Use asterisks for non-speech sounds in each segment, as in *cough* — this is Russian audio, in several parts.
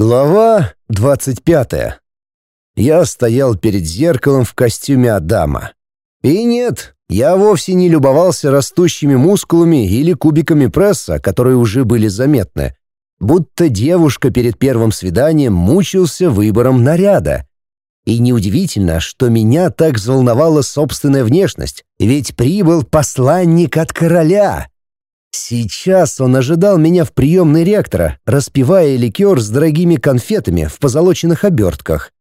Глава двадцать пятая. Я стоял перед зеркалом в костюме Адама. И нет, я вовсе не любовался растущими мускулами или кубиками пресса, которые уже были заметны. Будто девушка перед первым свиданием мучился выбором наряда. И неудивительно, что меня так взволновала собственная внешность, ведь прибыл посланник от короля. Сейчас он ожидал меня в приемной ректора, распивая ликер с дорогими конфетами в позолоченных обертках.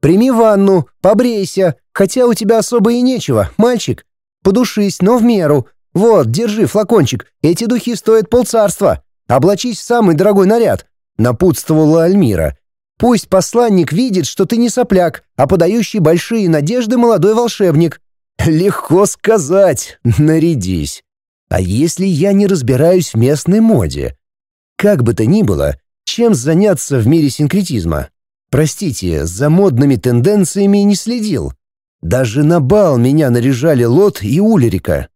«Прими ванну, побрейся, хотя у тебя особо и нечего, мальчик. Подушись, но в меру. Вот, держи флакончик, эти духи стоят полцарства. Облачись в самый дорогой наряд», — напутствовала Альмира. «Пусть посланник видит, что ты не сопляк, а подающий большие надежды молодой волшебник». «Легко сказать, нарядись». А если я не разбираюсь в местной моде? Как бы то ни было, чем заняться в мире синкретизма? Простите, за модными тенденциями не следил. Даже на бал меня наряжали Лот и Улерика.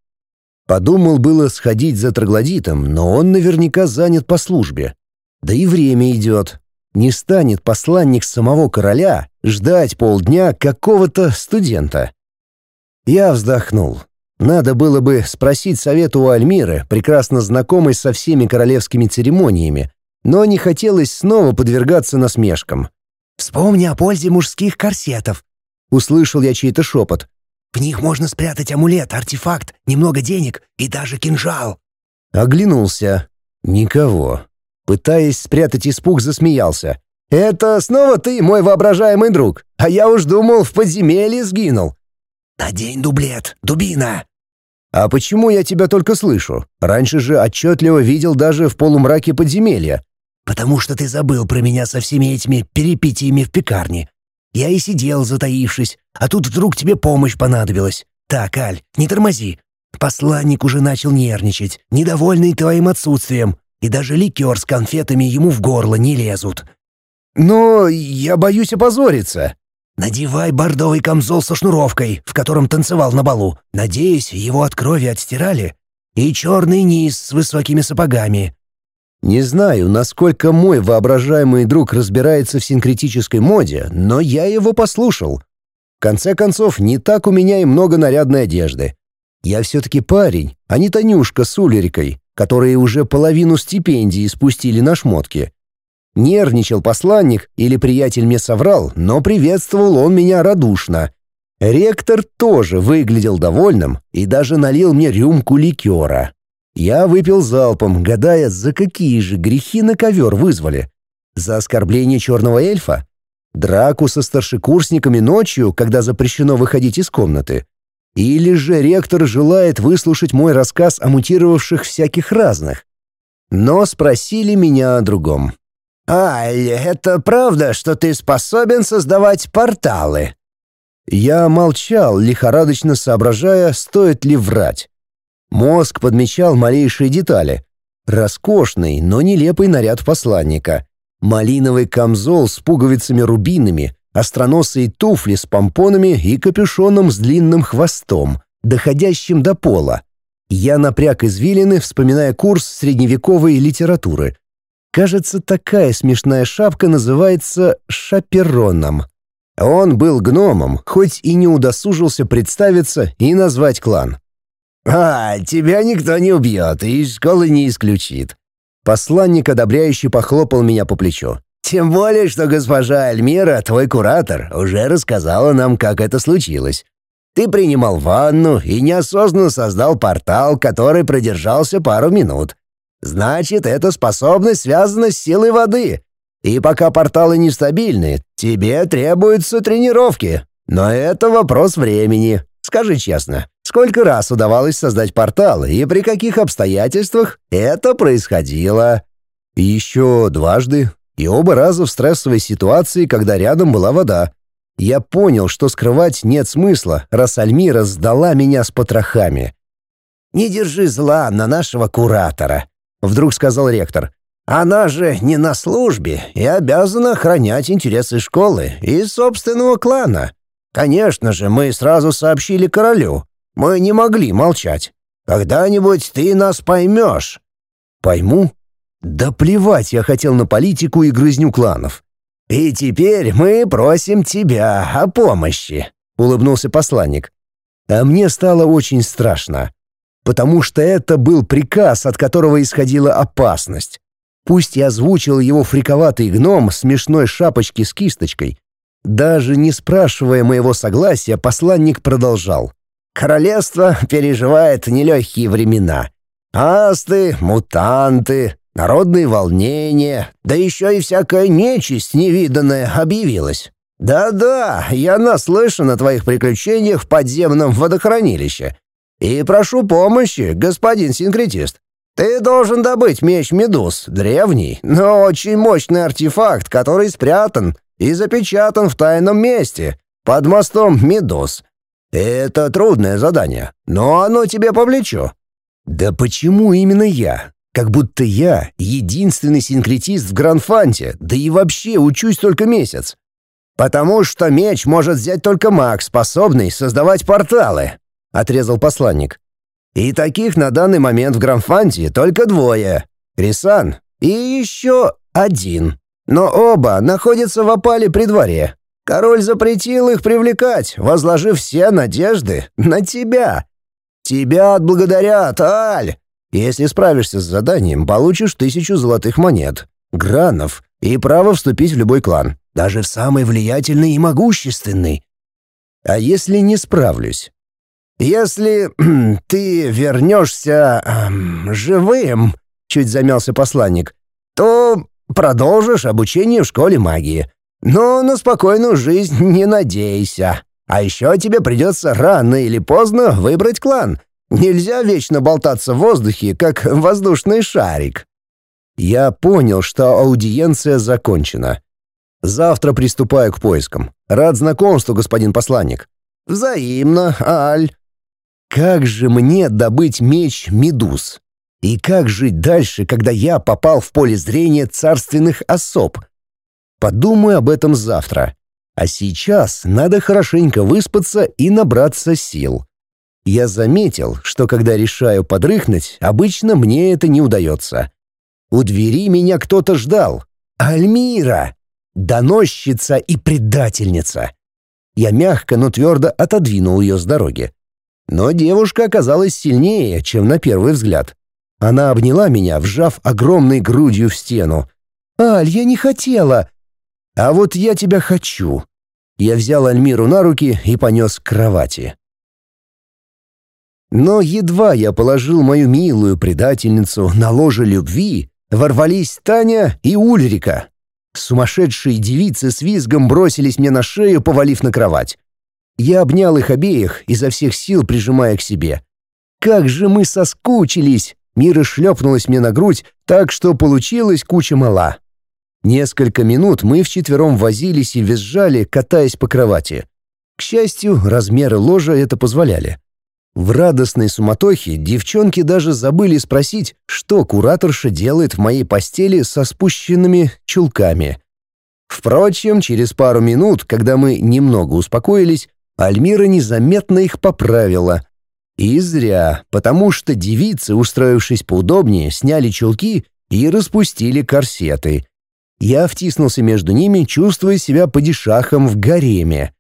Подумал было сходить за троглодитом, но он наверняка занят по службе. Да и время идет. Не станет посланник самого короля ждать полдня какого-то студента. Я вздохнул. Надо было бы спросить совета у Альмиры, прекрасно знакомой со всеми королевскими церемониями, но не хотелось снова подвергаться насмешкам. «Вспомни о пользе мужских корсетов», — услышал я чей-то шепот. «В них можно спрятать амулет, артефакт, немного денег и даже кинжал». Оглянулся. Никого. Пытаясь спрятать испуг, засмеялся. «Это снова ты, мой воображаемый друг? А я уж думал, в подземелье сгинул». «Надень дублет, дубина!» «А почему я тебя только слышу? Раньше же отчетливо видел даже в полумраке подземелья». «Потому что ты забыл про меня со всеми этими перипетиями в пекарне. Я и сидел, затаившись, а тут вдруг тебе помощь понадобилась. Так, Аль, не тормози. Посланник уже начал нервничать, недовольный твоим отсутствием, и даже ликер с конфетами ему в горло не лезут». «Но я боюсь опозориться», Надевай бордовый камзол со шнуровкой, в котором танцевал на балу. Надеюсь, его от крови отстирали. И черный низ с высокими сапогами. Не знаю, насколько мой воображаемый друг разбирается в синкретической моде, но я его послушал. В конце концов, не так у меня и много нарядной одежды. Я все-таки парень, а не Танюшка с Улерикой, которые уже половину стипендии спустили на шмотки. Нервничал посланник или приятель мне соврал, но приветствовал он меня радушно. Ректор тоже выглядел довольным и даже налил мне рюмку ликера. Я выпил залпом, гадая, за какие же грехи на ковер вызвали. За оскорбление черного эльфа? Драку со старшекурсниками ночью, когда запрещено выходить из комнаты? Или же ректор желает выслушать мой рассказ о мутировавших всяких разных? Но спросили меня о другом. «Ай, это правда, что ты способен создавать порталы?» Я молчал, лихорадочно соображая, стоит ли врать. Мозг подмечал малейшие детали. Роскошный, но нелепый наряд посланника. Малиновый камзол с пуговицами-рубинами, остроносые туфли с помпонами и капюшоном с длинным хвостом, доходящим до пола. Я напряг извилины, вспоминая курс средневековой литературы — Кажется, такая смешная шапка называется шапероном. Он был гномом, хоть и не удосужился представиться и назвать клан. «А, тебя никто не убьет и из школы не исключит». Посланник одобряющий похлопал меня по плечу. «Тем более, что госпожа Альмира, твой куратор, уже рассказала нам, как это случилось. Ты принимал ванну и неосознанно создал портал, который продержался пару минут. Значит, эта способность связана с силой воды. И пока порталы нестабильны, тебе требуются тренировки. Но это вопрос времени. Скажи честно, сколько раз удавалось создать порталы и при каких обстоятельствах это происходило? Еще дважды. И оба раза в стрессовой ситуации, когда рядом была вода. Я понял, что скрывать нет смысла, раз Альмира сдала меня с потрохами. «Не держи зла на нашего куратора», Вдруг сказал ректор. «Она же не на службе и обязана охранять интересы школы и собственного клана. Конечно же, мы сразу сообщили королю. Мы не могли молчать. Когда-нибудь ты нас поймешь». «Пойму?» Да плевать я хотел на политику и грызню кланов. «И теперь мы просим тебя о помощи», — улыбнулся посланник. А мне стало очень страшно, потому что это был приказ, от которого исходила опасность. Пусть я озвучил его фриковатый гном смешной шапочки с кисточкой. Даже не спрашивая моего согласия, посланник продолжал. «Королевство переживает нелегкие времена. Асты, мутанты, народные волнения, да еще и всякая нечисть невиданная объявилась. Да-да, я наслышан о твоих приключениях в подземном водохранилище. И прошу помощи, господин синкретист. Ты должен добыть меч Медуз, древний, но очень мощный артефакт, который спрятан и запечатан в тайном месте, под мостом Медуз. Это трудное задание, но оно тебе по плечу». «Да почему именно я? Как будто я единственный синкретист в Гранфанте, да и вообще учусь только месяц. «Потому что меч может взять только маг, способный создавать порталы», — отрезал посланник. «И таких на данный момент в Гранфанте только двое. Крисан и еще один. Но оба находятся в опале при дворе. Король запретил их привлекать, возложив все надежды на тебя. Тебя отблагодарят, Аль!» Если справишься с заданием, получишь тысячу золотых монет, гранов и право вступить в любой клан, даже в самый влиятельный и могущественный. А если не справлюсь? Если *clears throat* ты вернешься эм, живым, чуть замялся посланник, то продолжишь обучение в школе магии. Но на спокойную жизнь не надейся. А еще тебе придется рано или поздно выбрать клан — Нельзя вечно болтаться в воздухе, как воздушный шарик. Я понял, что аудиенция закончена. Завтра приступаю к поискам. Рад знакомству, господин посланник. Взаимно, Аль. Как же мне добыть меч Медуз? И как жить дальше, когда я попал в поле зрения царственных особ? Подумаю об этом завтра. А сейчас надо хорошенько выспаться и набраться сил. Я заметил, что когда решаю подрыхнуть, обычно мне это не удается. У двери меня кто-то ждал. Альмира! Доносчица и предательница. Я мягко, но твердо отодвинул ее с дороги. Но девушка оказалась сильнее, чем на первый взгляд. Она обняла меня, вжав огромной грудью в стену. «Аль, я не хотела!» «А вот я тебя хочу!» Я взял Альмиру на руки и понес к кровати. Но едва я положил мою милую предательницу на ложе любви, ворвались Таня и Ульрика. Сумасшедшие девицы с визгом бросились мне на шею, повалив на кровать. Я обнял их обеих, изо всех сил прижимая к себе. Как же мы соскучились! Мира шлепнулась мне на грудь, так что получилась куча мала. Несколько минут мы вчетвером возились и визжали, катаясь по кровати. К счастью, размеры ложа это позволяли. В радостной суматохе девчонки даже забыли спросить, что кураторша делает в моей постели со спущенными чулками. Впрочем, через пару минут, когда мы немного успокоились, Альмира незаметно их поправила. И зря, потому что девицы, устроившись поудобнее, сняли чулки и распустили корсеты. Я втиснулся между ними, чувствуя себя падишахом в гареме.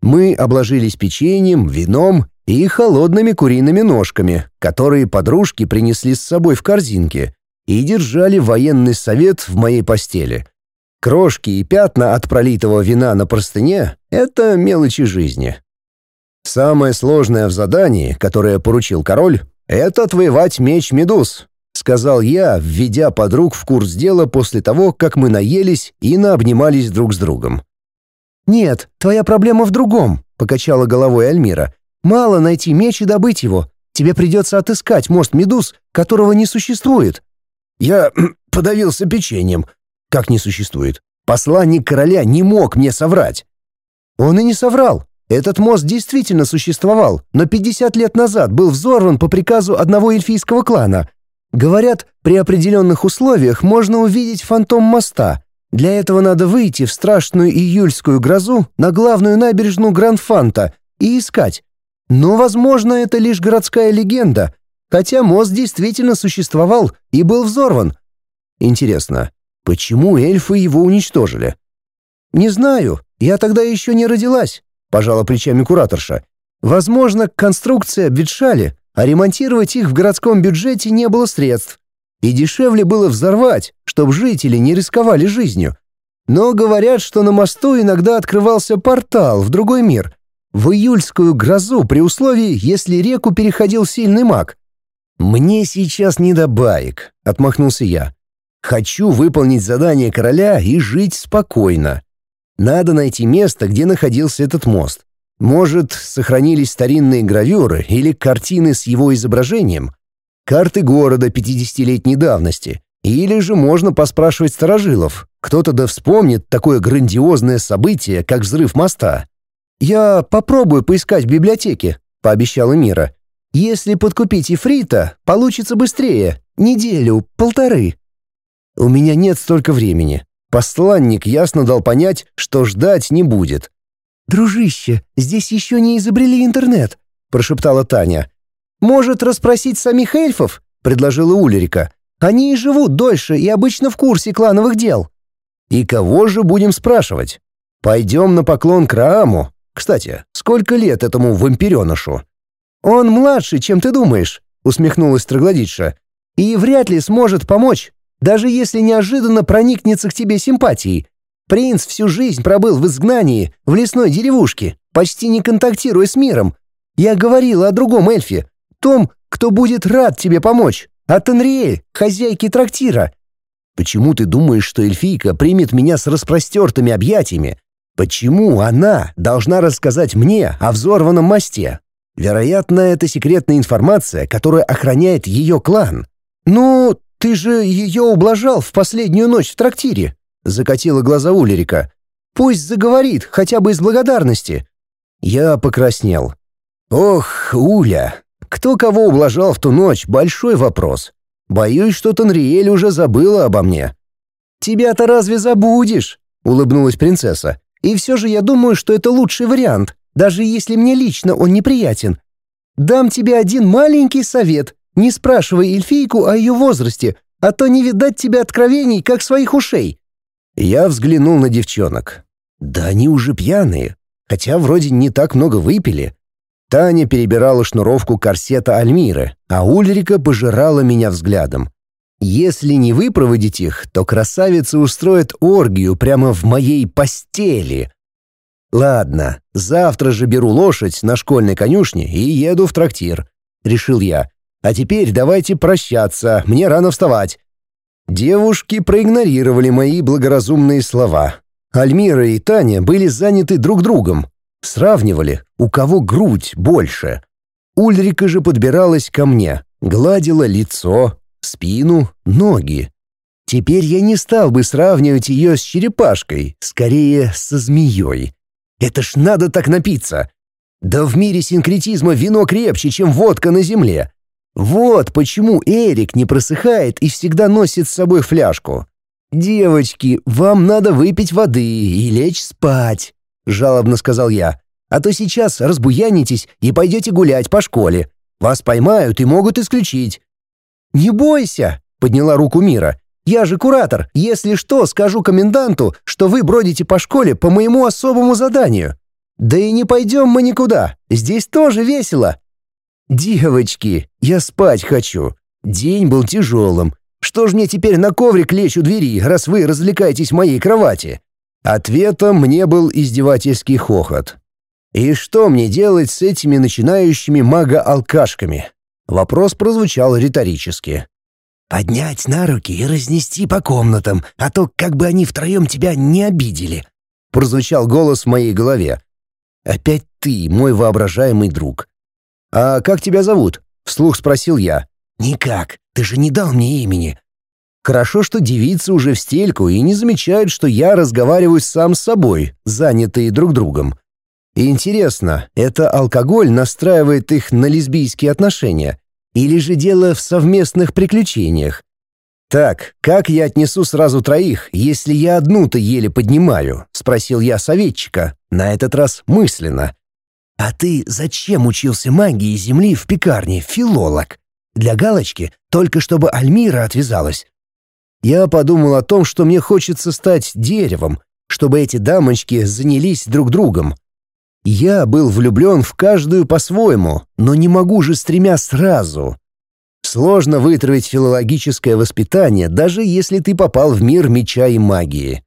Мы обложились печеньем, вином и холодными куриными ножками, которые подружки принесли с собой в корзинке и держали военный совет в моей постели. Крошки и пятна от пролитого вина на простыне — это мелочи жизни. Самое сложное в задании, которое поручил король, — это отвоевать меч Медуз, сказал я, введя подруг в курс дела после того, как мы наелись и наобнимались друг с другом. «Нет, твоя проблема в другом», — покачала головой Альмира. Мало найти меч и добыть его. Тебе придется отыскать мост Медуз, которого не существует». Я *clears throat* подавился печеньем. Как не существует? Посланник короля не мог мне соврать. Он и не соврал. Этот мост действительно существовал, но 50 лет назад был взорван по приказу одного эльфийского клана. Говорят, при определенных условиях можно увидеть фантом моста. Для этого надо выйти в страшную июльскую грозу на главную набережную Гранд-Фанта и искать, но, возможно, это лишь городская легенда, хотя мост действительно существовал и был взорван. Интересно, почему эльфы его уничтожили? «Не знаю, я тогда еще не родилась», — пожала плечами кураторша. «Возможно, конструкции обветшали, а ремонтировать их в городском бюджете не было средств. И дешевле было взорвать, чтобы жители не рисковали жизнью. Но говорят, что на мосту иногда открывался портал в другой мир, в июльскую грозу при условии, если реку переходил сильный маг. «Мне сейчас не до баек», — отмахнулся я. «Хочу выполнить задание короля и жить спокойно. Надо найти место, где находился этот мост. Может, сохранились старинные гравюры или картины с его изображением, карты города 50-летней давности. Или же можно поспрашивать старожилов. Кто-то да вспомнит такое грандиозное событие, как взрыв моста. «Я попробую поискать в библиотеке», — пообещала Мира. «Если подкупить Ифрита, получится быстрее. Неделю, полторы». «У меня нет столько времени». Посланник ясно дал понять, что ждать не будет. «Дружище, здесь еще не изобрели интернет», — прошептала Таня. «Может, расспросить самих эльфов?» — предложила Улерика. «Они и живут дольше и обычно в курсе клановых дел». «И кого же будем спрашивать? Пойдем на поклон к Рааму. Кстати, сколько лет этому вампиренышу?» «Он младше, чем ты думаешь», — усмехнулась Троглодитша. «И вряд ли сможет помочь, даже если неожиданно проникнется к тебе симпатией. Принц всю жизнь пробыл в изгнании, в лесной деревушке, почти не контактируя с миром. Я говорила о другом эльфе, том, кто будет рад тебе помочь, о Тенриэль, хозяйке трактира. Почему ты думаешь, что эльфийка примет меня с распростертыми объятиями? Почему она должна рассказать мне о взорванном мосте? Вероятно, это секретная информация, которая охраняет ее клан. Ну, ты же ее ублажал в последнюю ночь в трактире, закатила глаза Улерика. Пусть заговорит, хотя бы из благодарности. Я покраснел. Ох, Уля, кто кого ублажал в ту ночь большой вопрос. Боюсь, что Танриэль уже забыла обо мне. Тебя-то разве забудешь? улыбнулась принцесса. И все же я думаю, что это лучший вариант, даже если мне лично он неприятен. Дам тебе один маленький совет. Не спрашивай эльфийку о ее возрасте, а то не видать тебе откровений, как своих ушей». Я взглянул на девчонок. Да они уже пьяные, хотя вроде не так много выпили. Таня перебирала шнуровку корсета Альмиры, а Ульрика пожирала меня взглядом. Если не выпроводить их, то красавица устроит оргию прямо в моей постели. Ладно, завтра же беру лошадь на школьной конюшне и еду в трактир, решил я. А теперь давайте прощаться, мне рано вставать». Девушки проигнорировали мои благоразумные слова. Альмира и Таня были заняты друг другом. Сравнивали, у кого грудь больше. Ульрика же подбиралась ко мне, гладила лицо, спину, ноги. Теперь я не стал бы сравнивать ее с черепашкой, скорее со змеей. Это ж надо так напиться. Да в мире синкретизма вино крепче, чем водка на земле. Вот почему Эрик не просыхает и всегда носит с собой фляжку. «Девочки, вам надо выпить воды и лечь спать», — жалобно сказал я. «А то сейчас разбуянитесь и пойдете гулять по школе. Вас поймают и могут исключить». «Не бойся», — подняла руку Мира. «Я же куратор. Если что, скажу коменданту, что вы бродите по школе по моему особому заданию. Да и не пойдем мы никуда. Здесь тоже весело. «Девочки, я спать хочу. День был тяжелым. Что ж мне теперь на коврик лечь у двери, раз вы развлекаетесь в моей кровати?» Ответом мне был издевательский хохот. «И что мне делать с этими начинающими мага-алкашками?» Вопрос прозвучал риторически. «Поднять на руки и разнести по комнатам, а то как бы они втроем тебя не обидели», — прозвучал голос в моей голове. «Опять ты, мой воображаемый друг. «А как тебя зовут?» — вслух спросил я. «Никак, ты же не дал мне имени». Хорошо, что девицы уже в стельку и не замечают, что я разговариваю сам с собой, занятые друг другом. И интересно, это алкоголь настраивает их на лесбийские отношения? Или же дело в совместных приключениях? «Так, как я отнесу сразу троих, если я одну-то еле поднимаю?» — спросил я советчика, на этот раз мысленно. «А ты зачем учился магии Земли в пекарне, филолог? Для галочки, только чтобы Альмира отвязалась?» Я подумал о том, что мне хочется стать деревом, чтобы эти дамочки занялись друг другом. Я был влюблен в каждую по-своему, но не могу же с тремя сразу. Сложно вытравить филологическое воспитание, даже если ты попал в мир меча и магии.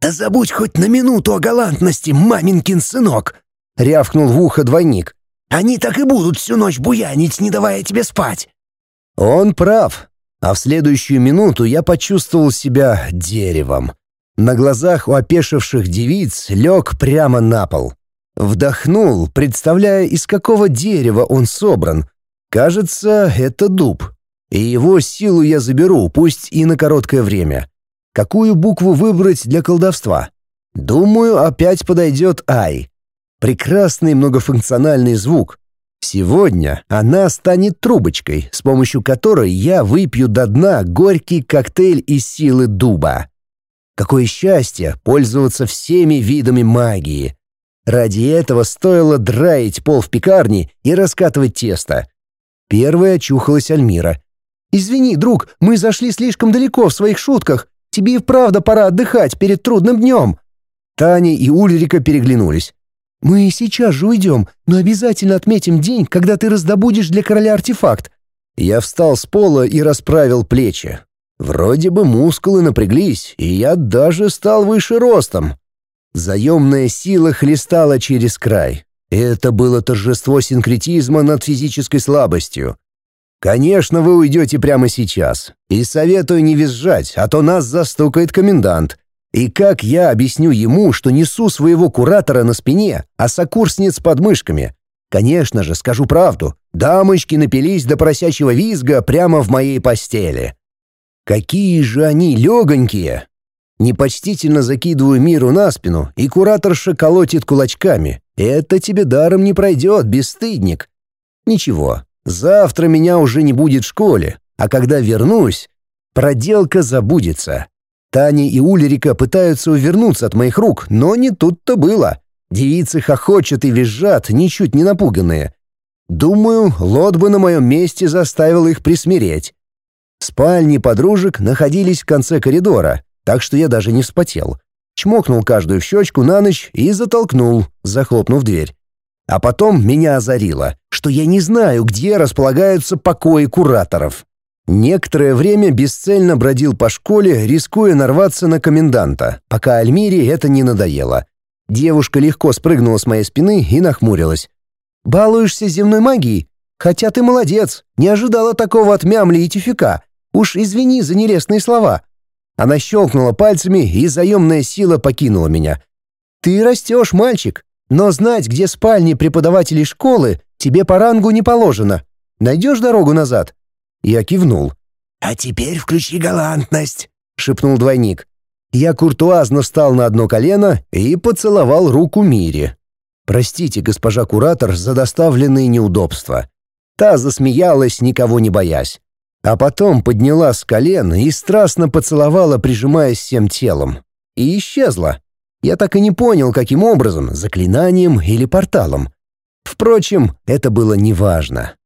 «Да забудь хоть на минуту о галантности, маменькин сынок!» — рявкнул в ухо двойник. «Они так и будут всю ночь буянить, не давая тебе спать!» Он прав. А в следующую минуту я почувствовал себя деревом. На глазах у опешивших девиц лег прямо на пол. Вдохнул, представляя, из какого дерева он собран. Кажется, это дуб. И его силу я заберу, пусть и на короткое время. Какую букву выбрать для колдовства? Думаю, опять подойдет «Ай». Прекрасный многофункциональный звук. Сегодня она станет трубочкой, с помощью которой я выпью до дна горький коктейль из силы дуба. Какое счастье пользоваться всеми видами магии. Ради этого стоило драить пол в пекарне и раскатывать тесто. Первая очухалась Альмира. «Извини, друг, мы зашли слишком далеко в своих шутках. Тебе и вправду пора отдыхать перед трудным днем». Таня и Ульрика переглянулись. «Мы сейчас же уйдем, но обязательно отметим день, когда ты раздобудешь для короля артефакт». Я встал с пола и расправил плечи. Вроде бы мускулы напряглись, и я даже стал выше ростом. Заемная сила хлестала через край. Это было торжество синкретизма над физической слабостью. Конечно, вы уйдете прямо сейчас. И советую не визжать, а то нас застукает комендант. И как я объясню ему, что несу своего куратора на спине, а сокурсниц под мышками? Конечно же, скажу правду. Дамочки напились до просячего визга прямо в моей постели. Какие же они легонькие! Непочтительно закидываю миру на спину, и кураторша колотит кулачками. Это тебе даром не пройдет, бесстыдник. Ничего, завтра меня уже не будет в школе, а когда вернусь, проделка забудется. Таня и Ульрика пытаются увернуться от моих рук, но не тут-то было. Девицы хохочут и визжат, ничуть не напуганные. Думаю, Лот бы на моем месте заставил их присмиреть. Спальни подружек находились в конце коридора, так что я даже не вспотел. Чмокнул каждую в щечку на ночь и затолкнул, захлопнув дверь. А потом меня озарило, что я не знаю, где располагаются покои кураторов. Некоторое время бесцельно бродил по школе, рискуя нарваться на коменданта, пока Альмире это не надоело. Девушка легко спрыгнула с моей спины и нахмурилась. «Балуешься земной магией? Хотя ты молодец, не ожидала такого от Мямли и Тюфика. Уж извини за нелестные слова». Она щелкнула пальцами, и заемная сила покинула меня. «Ты растешь, мальчик, но знать, где спальни преподавателей школы, тебе по рангу не положено. Найдешь дорогу назад?» Я кивнул. «А теперь включи галантность», — шепнул двойник. Я куртуазно встал на одно колено и поцеловал руку Мире. «Простите, госпожа куратор, за доставленные неудобства». Та засмеялась, никого не боясь. А потом подняла с колен и страстно поцеловала, прижимаясь всем телом. И исчезла. Я так и не понял, каким образом, заклинанием или порталом. Впрочем, это было неважно.